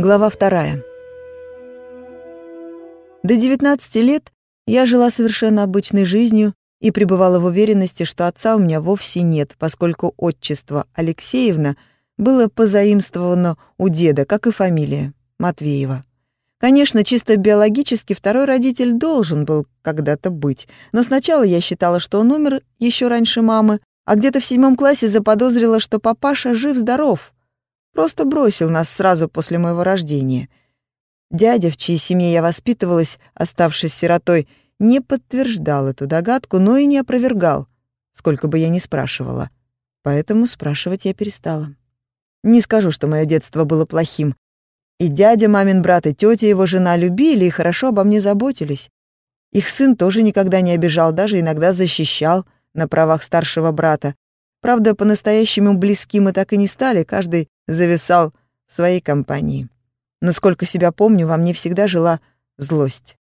Глава вторая. До 19 лет я жила совершенно обычной жизнью и пребывала в уверенности, что отца у меня вовсе нет, поскольку отчество Алексеевна было позаимствовано у деда, как и фамилия Матвеева. Конечно, чисто биологически второй родитель должен был когда-то быть, но сначала я считала, что он умер еще раньше мамы, а где-то в седьмом классе заподозрила, что папаша жив-здоров — Просто бросил нас сразу после моего рождения. Дядя, в чьей семье я воспитывалась, оставшись сиротой, не подтверждал эту догадку, но и не опровергал, сколько бы я ни спрашивала. Поэтому спрашивать я перестала. Не скажу, что мое детство было плохим. И дядя, мамин брат, и тетя его жена любили и хорошо обо мне заботились. Их сын тоже никогда не обижал, даже иногда защищал на правах старшего брата. Правда, по-настоящему близки мы так и не стали, каждый зависал в своей компании. Но сколько себя помню, во мне всегда жила злость.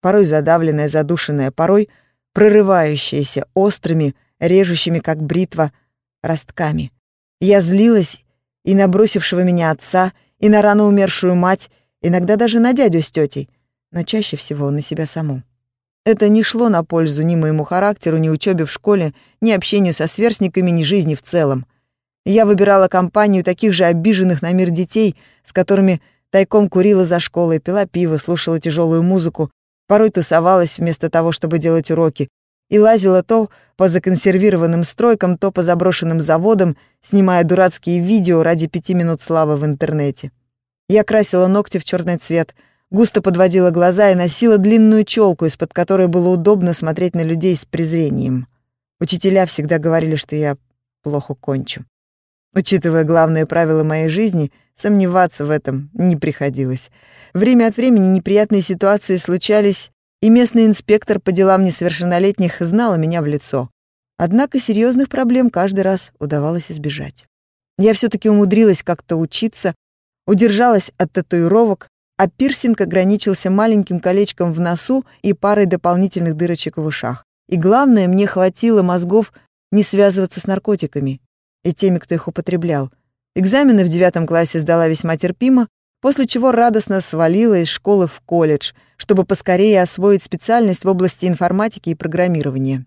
Порой задавленная, задушенная, порой прорывающаяся острыми, режущими, как бритва, ростками. Я злилась и на бросившего меня отца, и на рано умершую мать, иногда даже на дядю с тетей, но чаще всего на себя саму. Это не шло на пользу ни моему характеру, ни учебе в школе, ни общению со сверстниками, ни жизни в целом. Я выбирала компанию таких же обиженных на мир детей, с которыми тайком курила за школой, пила пиво, слушала тяжелую музыку, порой тусовалась вместо того, чтобы делать уроки, и лазила то по законсервированным стройкам, то по заброшенным заводам, снимая дурацкие видео ради пяти минут славы в интернете. Я красила ногти в черный цвет — густо подводила глаза и носила длинную челку, из-под которой было удобно смотреть на людей с презрением. Учителя всегда говорили, что я плохо кончу. Учитывая главные правила моей жизни, сомневаться в этом не приходилось. Время от времени неприятные ситуации случались, и местный инспектор по делам несовершеннолетних знал меня в лицо. Однако серьезных проблем каждый раз удавалось избежать. Я все таки умудрилась как-то учиться, удержалась от татуировок, а пирсинг ограничился маленьким колечком в носу и парой дополнительных дырочек в ушах. И главное, мне хватило мозгов не связываться с наркотиками и теми, кто их употреблял. Экзамены в девятом классе сдала весьма терпимо, после чего радостно свалила из школы в колледж, чтобы поскорее освоить специальность в области информатики и программирования.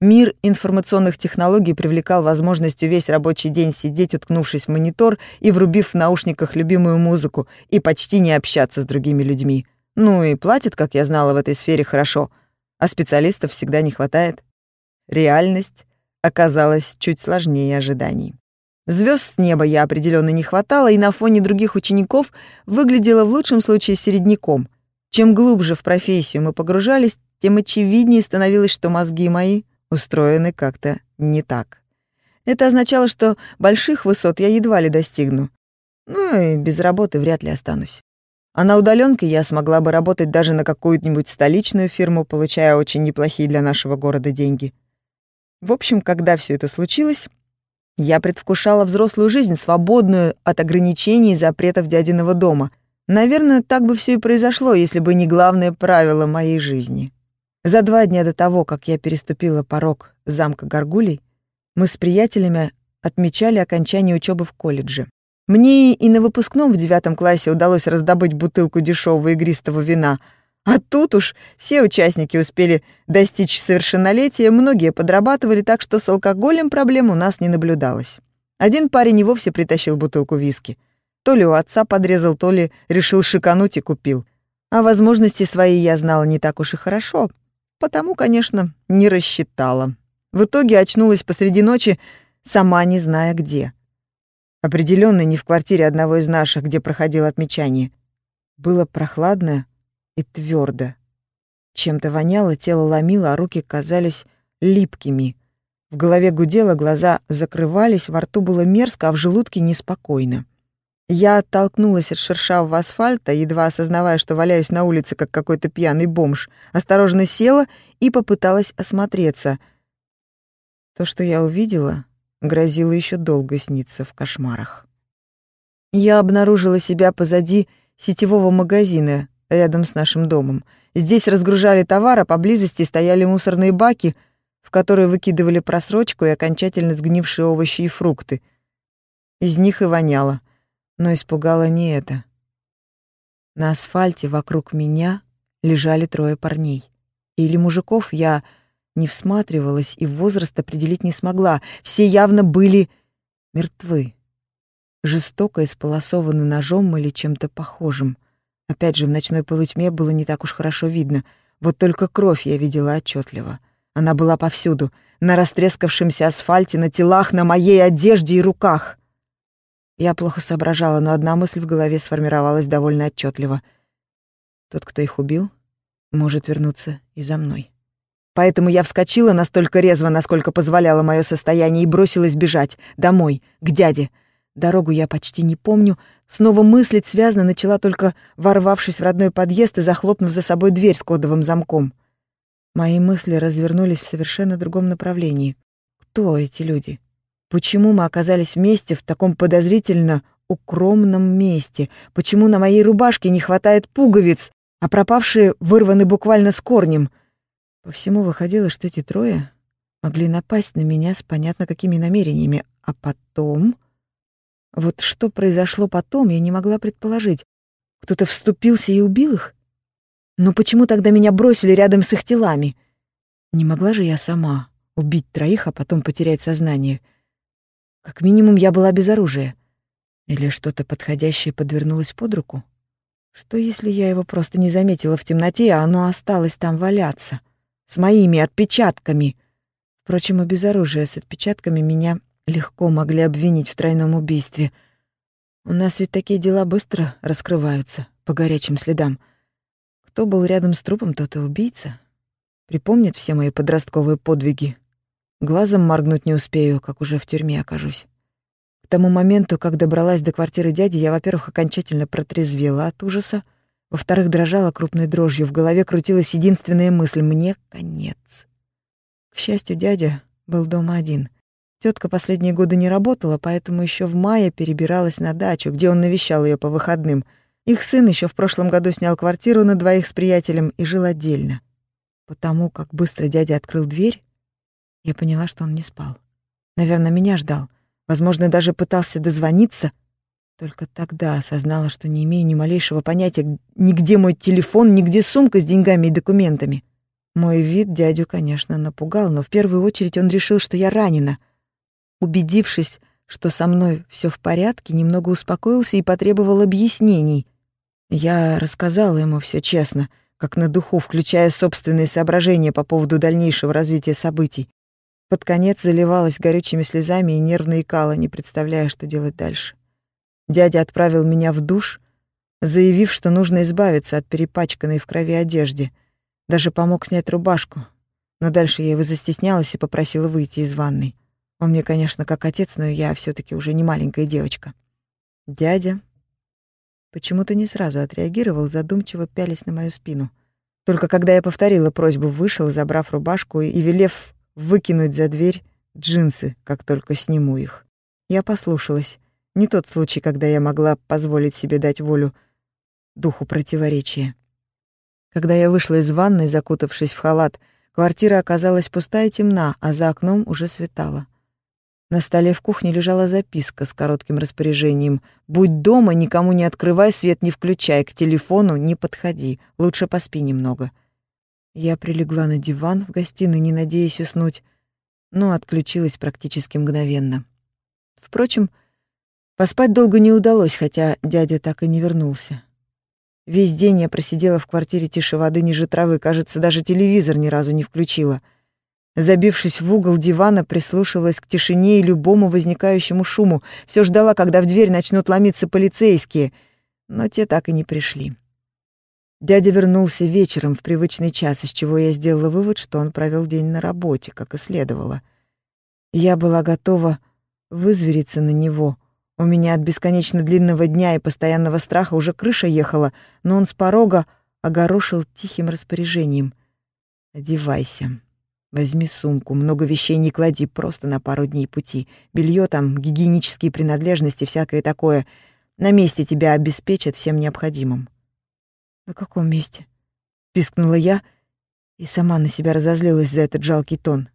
Мир информационных технологий привлекал возможностью весь рабочий день сидеть, уткнувшись в монитор и врубив в наушниках любимую музыку, и почти не общаться с другими людьми. Ну и платят, как я знала, в этой сфере хорошо, а специалистов всегда не хватает. Реальность оказалась чуть сложнее ожиданий. Звезд с неба я определенно не хватало, и на фоне других учеников выглядела в лучшем случае середняком. Чем глубже в профессию мы погружались, тем очевиднее становилось, что мозги мои устроены как-то не так. Это означало, что больших высот я едва ли достигну. Ну и без работы вряд ли останусь. А на удаленке я смогла бы работать даже на какую-нибудь столичную фирму, получая очень неплохие для нашего города деньги. В общем, когда все это случилось, я предвкушала взрослую жизнь, свободную от ограничений и запретов дядиного дома. Наверное, так бы все и произошло, если бы не главное правило моей жизни — за два дня до того, как я переступила порог замка Гаргулей, мы с приятелями отмечали окончание учебы в колледже. Мне и на выпускном в девятом классе удалось раздобыть бутылку дешевого игристого вина, а тут уж все участники успели достичь совершеннолетия, многие подрабатывали, так что с алкоголем проблем у нас не наблюдалось. Один парень и вовсе притащил бутылку виски. То ли у отца подрезал, то ли решил шикануть и купил. А возможности свои я знала не так уж и хорошо, Потому, конечно, не рассчитала. В итоге очнулась посреди ночи, сама не зная где. Определенно не в квартире одного из наших, где проходило отмечание. Было прохладно и твердо. Чем-то воняло, тело ломило, а руки казались липкими. В голове гудело, глаза закрывались, во рту было мерзко, а в желудке неспокойно. Я оттолкнулась от шершавого асфальта, едва осознавая, что валяюсь на улице, как какой-то пьяный бомж, осторожно села и попыталась осмотреться. То, что я увидела, грозило еще долго сниться в кошмарах. Я обнаружила себя позади сетевого магазина рядом с нашим домом. Здесь разгружали товар, а поблизости стояли мусорные баки, в которые выкидывали просрочку и окончательно сгнившие овощи и фрукты. Из них и воняло — но испугало не это. На асфальте вокруг меня лежали трое парней. Или мужиков я не всматривалась и возраст определить не смогла. Все явно были мертвы. Жестоко исполосованы ножом или чем-то похожим. Опять же, в ночной полутьме было не так уж хорошо видно. Вот только кровь я видела отчетливо. Она была повсюду. На растрескавшемся асфальте, на телах, на моей одежде и руках. Я плохо соображала, но одна мысль в голове сформировалась довольно отчетливо. Тот, кто их убил, может вернуться и за мной. Поэтому я вскочила настолько резво, насколько позволяло мое состояние, и бросилась бежать. Домой, к дяде. Дорогу я почти не помню. Снова мыслить связно начала только ворвавшись в родной подъезд и захлопнув за собой дверь с кодовым замком. Мои мысли развернулись в совершенно другом направлении. Кто эти люди? Почему мы оказались вместе в таком подозрительно укромном месте? Почему на моей рубашке не хватает пуговиц, а пропавшие вырваны буквально с корнем? По всему выходило, что эти трое могли напасть на меня с понятно какими намерениями, а потом... Вот что произошло потом, я не могла предположить. Кто-то вступился и убил их? Но почему тогда меня бросили рядом с их телами? Не могла же я сама убить троих, а потом потерять сознание. Как минимум, я была без оружия. Или что-то подходящее подвернулось под руку? Что, если я его просто не заметила в темноте, а оно осталось там валяться? с моими отпечатками. Впрочем, и без оружия с отпечатками меня легко могли обвинить в тройном убийстве. У нас ведь такие дела быстро раскрываются по горячим следам. Кто был рядом с трупом, тот и убийца. Припомнит все мои подростковые подвиги. Глазом моргнуть не успею, как уже в тюрьме окажусь. К тому моменту, как добралась до квартиры дяди, я, во-первых, окончательно протрезвела от ужаса, во-вторых, дрожала крупной дрожью, в голове крутилась единственная мысль — мне конец. К счастью, дядя был дома один. Тетка последние годы не работала, поэтому еще в мае перебиралась на дачу, где он навещал ее по выходным. Их сын еще в прошлом году снял квартиру на двоих с приятелем и жил отдельно. Потому как быстро дядя открыл дверь, я поняла, что он не спал. Наверное, меня ждал. Возможно, даже пытался дозвониться — только тогда осознала, что не имею ни малейшего понятия, нигде мой телефон, нигде сумка с деньгами и документами. Мой вид дядю, конечно, напугал, но в первую очередь он решил, что я ранена. Убедившись, что со мной все в порядке, немного успокоился и потребовал объяснений. Я рассказала ему все честно, как на духу, включая собственные соображения по поводу дальнейшего развития событий. Под конец заливалась горючими слезами и нервно икала, не представляя, что делать дальше. Дядя отправил меня в душ, заявив, что нужно избавиться от перепачканной в крови одежды. Даже помог снять рубашку. Но дальше я его застеснялась и попросила выйти из ванной. Он мне, конечно, как отец, но я все таки уже не маленькая девочка. Дядя почему-то не сразу отреагировал, задумчиво пялись на мою спину. Только когда я повторила просьбу, вышел, забрав рубашку и велев выкинуть за дверь джинсы, как только сниму их. Я послушалась не тот случай, когда я могла позволить себе дать волю духу противоречия. Когда я вышла из ванной, закутавшись в халат, квартира оказалась пустая и темна, а за окном уже светало. На столе в кухне лежала записка с коротким распоряжением. «Будь дома, никому не открывай, свет не включай, к телефону не подходи, лучше поспи немного». Я прилегла на диван в гостиной, не надеясь уснуть, но отключилась практически мгновенно. Впрочем, Поспать долго не удалось, хотя дядя так и не вернулся. Весь день я просидела в квартире тише воды ниже травы, кажется, даже телевизор ни разу не включила. Забившись в угол дивана, прислушивалась к тишине и любому возникающему шуму, все ждала, когда в дверь начнут ломиться полицейские, но те так и не пришли. Дядя вернулся вечером в привычный час, из чего я сделала вывод, что он провел день на работе, как и следовало. Я была готова вызвериться на него — у меня от бесконечно длинного дня и постоянного страха уже крыша ехала, но он с порога огорошил тихим распоряжением. «Одевайся. Возьми сумку, много вещей не клади, просто на пару дней пути. Белье там, гигиенические принадлежности, всякое такое. На месте тебя обеспечат всем необходимым». «На каком месте?» — пискнула я и сама на себя разозлилась за этот жалкий тон.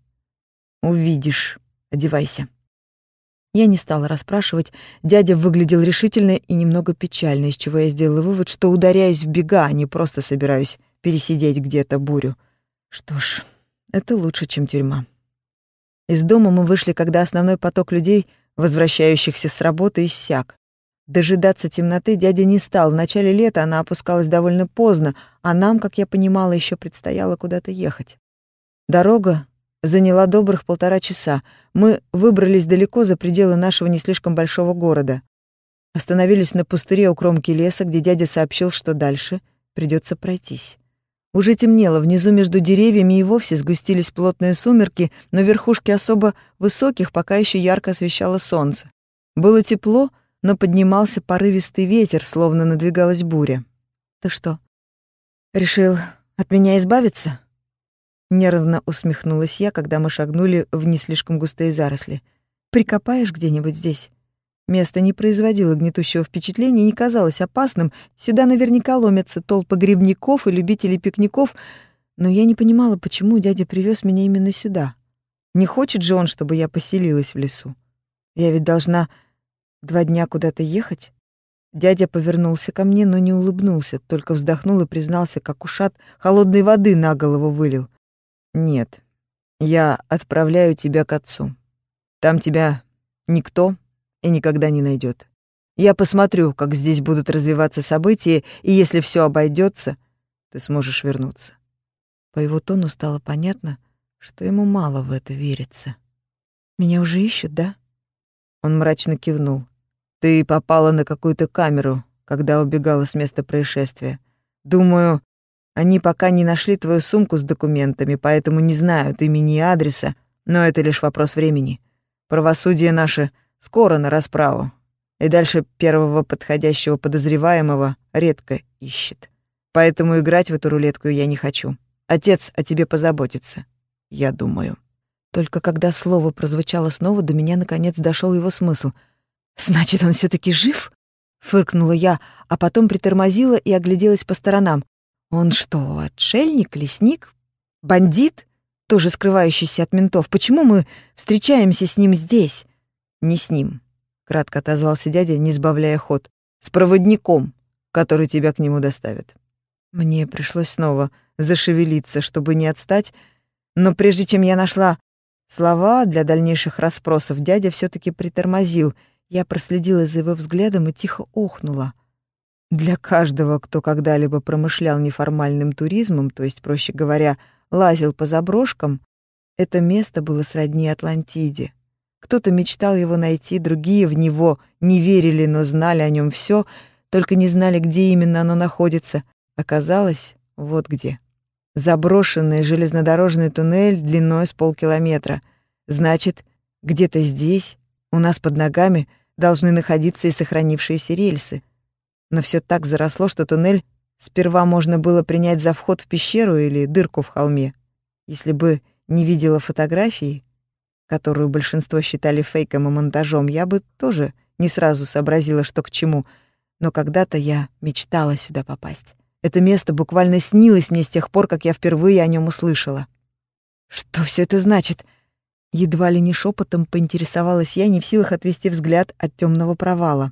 «Увидишь. Одевайся». Я не стала расспрашивать. Дядя выглядел решительно и немного печально, из чего я сделала вывод, что ударяюсь в бега, а не просто собираюсь пересидеть где-то бурю. Что ж, это лучше, чем тюрьма. Из дома мы вышли, когда основной поток людей, возвращающихся с работы, иссяк. Дожидаться темноты дядя не стал. В начале лета она опускалась довольно поздно, а нам, как я понимала, еще предстояло куда-то ехать. Дорога заняла добрых полтора часа. Мы выбрались далеко за пределы нашего не слишком большого города. Остановились на пустыре у кромки леса, где дядя сообщил, что дальше придется пройтись. Уже темнело, внизу между деревьями и вовсе сгустились плотные сумерки, но верхушки особо высоких пока еще ярко освещало солнце. Было тепло, но поднимался порывистый ветер, словно надвигалась буря. «Ты что, решил от меня избавиться?» Нервно усмехнулась я, когда мы шагнули в не слишком густые заросли. «Прикопаешь где-нибудь здесь?» Место не производило гнетущего впечатления и не казалось опасным. Сюда наверняка ломятся толпы грибников и любителей пикников, но я не понимала, почему дядя привез меня именно сюда. Не хочет же он, чтобы я поселилась в лесу. Я ведь должна два дня куда-то ехать. Дядя повернулся ко мне, но не улыбнулся, только вздохнул и признался, как ушат холодной воды на голову вылил. Нет, я отправляю тебя к отцу. Там тебя никто и никогда не найдет. Я посмотрю, как здесь будут развиваться события, и если все обойдется, ты сможешь вернуться. По его тону стало понятно, что ему мало в это верится. Меня уже ищут, да? Он мрачно кивнул. Ты попала на какую-то камеру, когда убегала с места происшествия. Думаю, они пока не нашли твою сумку с документами, поэтому не знают имени и адреса, но это лишь вопрос времени. Правосудие наше скоро на расправу, и дальше первого подходящего подозреваемого редко ищет. Поэтому играть в эту рулетку я не хочу. Отец о тебе позаботится, я думаю. Только когда слово прозвучало снова, до меня наконец дошел его смысл. «Значит, он все таки жив?» — фыркнула я, а потом притормозила и огляделась по сторонам. Он что, отшельник, лесник, бандит, тоже скрывающийся от ментов? Почему мы встречаемся с ним здесь? Не с ним, кратко отозвался дядя, не сбавляя ход. С проводником, который тебя к нему доставит. Мне пришлось снова зашевелиться, чтобы не отстать, но прежде чем я нашла слова для дальнейших расспросов, дядя все таки притормозил. Я проследила за его взглядом и тихо охнула. Для каждого, кто когда-либо промышлял неформальным туризмом, то есть, проще говоря, лазил по заброшкам, это место было сродни Атлантиде. Кто-то мечтал его найти, другие в него не верили, но знали о нем все, только не знали, где именно оно находится. Оказалось, вот где. Заброшенный железнодорожный туннель длиной с полкилометра. Значит, где-то здесь, у нас под ногами, должны находиться и сохранившиеся рельсы — но все так заросло, что туннель сперва можно было принять за вход в пещеру или дырку в холме. Если бы не видела фотографии, которую большинство считали фейком и монтажом, я бы тоже не сразу сообразила, что к чему. Но когда-то я мечтала сюда попасть. Это место буквально снилось мне с тех пор, как я впервые о нем услышала. Что все это значит? Едва ли не шепотом поинтересовалась я, не в силах отвести взгляд от темного провала.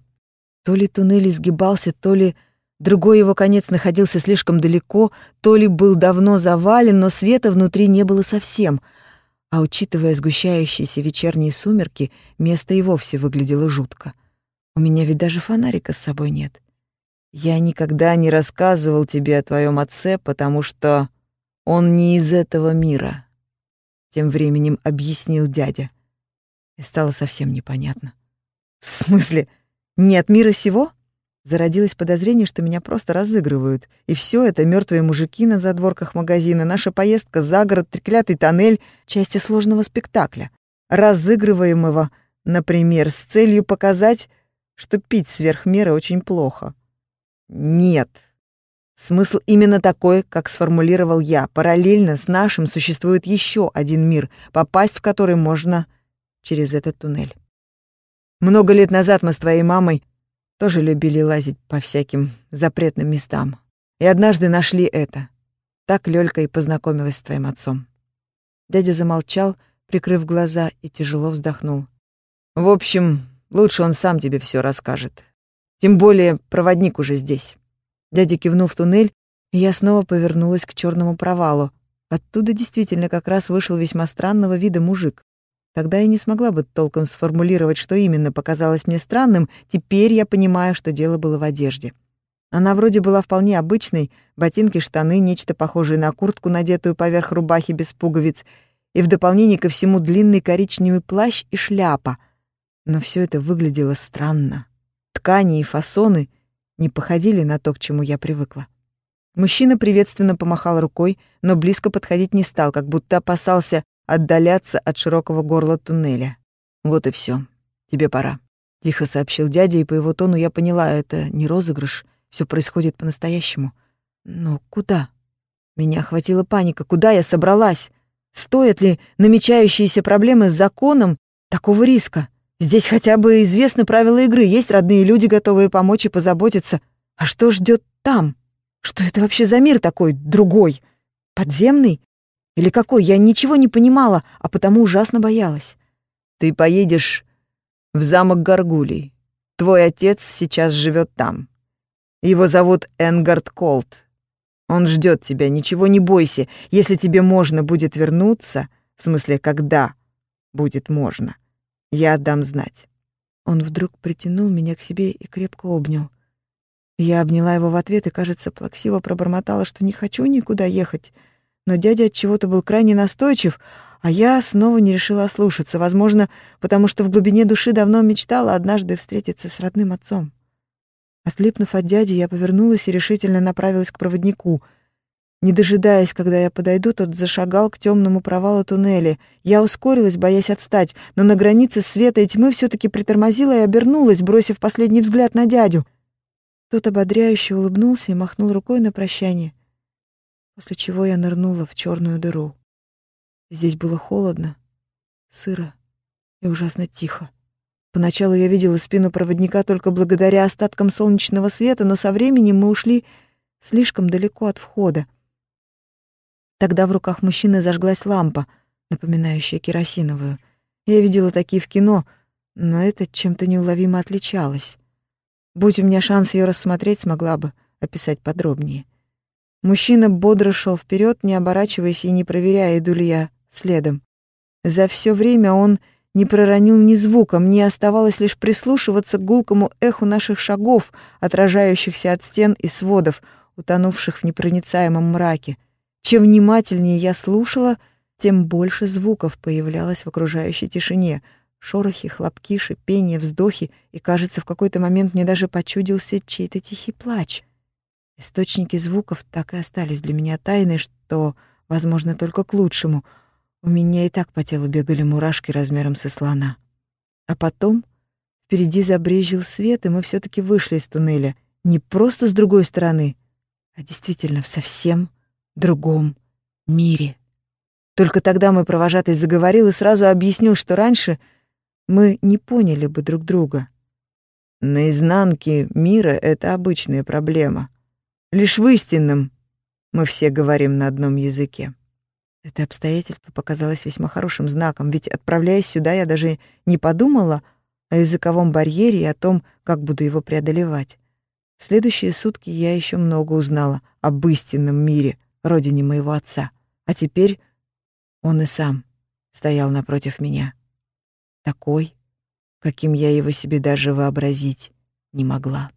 То ли туннель изгибался, то ли другой его конец находился слишком далеко, то ли был давно завален, но света внутри не было совсем. А учитывая сгущающиеся вечерние сумерки, место и вовсе выглядело жутко. У меня ведь даже фонарика с собой нет. Я никогда не рассказывал тебе о твоем отце, потому что он не из этого мира. Тем временем объяснил дядя. И стало совсем непонятно. В смысле, не от мира сего? Зародилось подозрение, что меня просто разыгрывают. И все это мертвые мужики на задворках магазина, наша поездка за город, треклятый тоннель — части сложного спектакля. Разыгрываемого, например, с целью показать, что пить сверх меры очень плохо. Нет. Смысл именно такой, как сформулировал я. Параллельно с нашим существует еще один мир, попасть в который можно через этот туннель. Много лет назад мы с твоей мамой тоже любили лазить по всяким запретным местам. И однажды нашли это. Так Лёлька и познакомилась с твоим отцом. Дядя замолчал, прикрыв глаза, и тяжело вздохнул. В общем, лучше он сам тебе все расскажет. Тем более проводник уже здесь. Дядя кивнул в туннель, и я снова повернулась к черному провалу. Оттуда действительно как раз вышел весьма странного вида мужик. Тогда я не смогла бы толком сформулировать, что именно показалось мне странным, теперь я понимаю, что дело было в одежде. Она вроде была вполне обычной, ботинки, штаны, нечто похожее на куртку, надетую поверх рубахи без пуговиц, и в дополнение ко всему длинный коричневый плащ и шляпа. Но все это выглядело странно. Ткани и фасоны не походили на то, к чему я привыкла. Мужчина приветственно помахал рукой, но близко подходить не стал, как будто опасался отдаляться от широкого горла туннеля. «Вот и все. Тебе пора», — тихо сообщил дядя, и по его тону я поняла, это не розыгрыш, все происходит по-настоящему. Но куда? Меня охватила паника. Куда я собралась? Стоят ли намечающиеся проблемы с законом такого риска? Здесь хотя бы известны правила игры, есть родные люди, готовые помочь и позаботиться. А что ждет там? Что это вообще за мир такой другой? Подземный? Или какой? Я ничего не понимала, а потому ужасно боялась. Ты поедешь в замок Гаргулий. Твой отец сейчас живет там. Его зовут Энгард Колт. Он ждет тебя, ничего не бойся. Если тебе можно будет вернуться, в смысле, когда будет можно, я отдам знать». Он вдруг притянул меня к себе и крепко обнял. Я обняла его в ответ и, кажется, плаксиво пробормотала, что не хочу никуда ехать. Но дядя от чего-то был крайне настойчив, а я снова не решила ослушаться, возможно, потому что в глубине души давно мечтала однажды встретиться с родным отцом. Отлипнув от дяди, я повернулась и решительно направилась к проводнику. Не дожидаясь, когда я подойду, тот зашагал к темному провалу туннеля. Я ускорилась, боясь отстать, но на границе света и тьмы все таки притормозила и обернулась, бросив последний взгляд на дядю. Тот ободряюще улыбнулся и махнул рукой на прощание, после чего я нырнула в черную дыру. Здесь было холодно, сыро и ужасно тихо. Поначалу я видела спину проводника только благодаря остаткам солнечного света, но со временем мы ушли слишком далеко от входа. Тогда в руках мужчины зажглась лампа, напоминающая керосиновую. Я видела такие в кино, но это чем-то неуловимо отличалось. Будь у меня шанс ее рассмотреть, смогла бы описать подробнее. Мужчина бодро шел вперед, не оборачиваясь и не проверяя, иду ли я следом. За все время он не проронил ни звука, мне оставалось лишь прислушиваться к гулкому эху наших шагов, отражающихся от стен и сводов, утонувших в непроницаемом мраке. Чем внимательнее я слушала, тем больше звуков появлялось в окружающей тишине. Шорохи, хлопки, шипения, вздохи, и, кажется, в какой-то момент мне даже почудился чей-то тихий плач. Источники звуков так и остались для меня тайной, что, возможно, только к лучшему — у меня и так по телу бегали мурашки размером со слона. А потом впереди забрезжил свет, и мы все таки вышли из туннеля. Не просто с другой стороны, а действительно в совсем другом мире. Только тогда мой провожатый заговорил и сразу объяснил, что раньше мы не поняли бы друг друга. На изнанке мира это обычная проблема. Лишь в истинном мы все говорим на одном языке. Это обстоятельство показалось весьма хорошим знаком, ведь, отправляясь сюда, я даже не подумала о языковом барьере и о том, как буду его преодолевать. В следующие сутки я еще много узнала об истинном мире, родине моего отца. А теперь он и сам стоял напротив меня. Такой, каким я его себе даже вообразить не могла.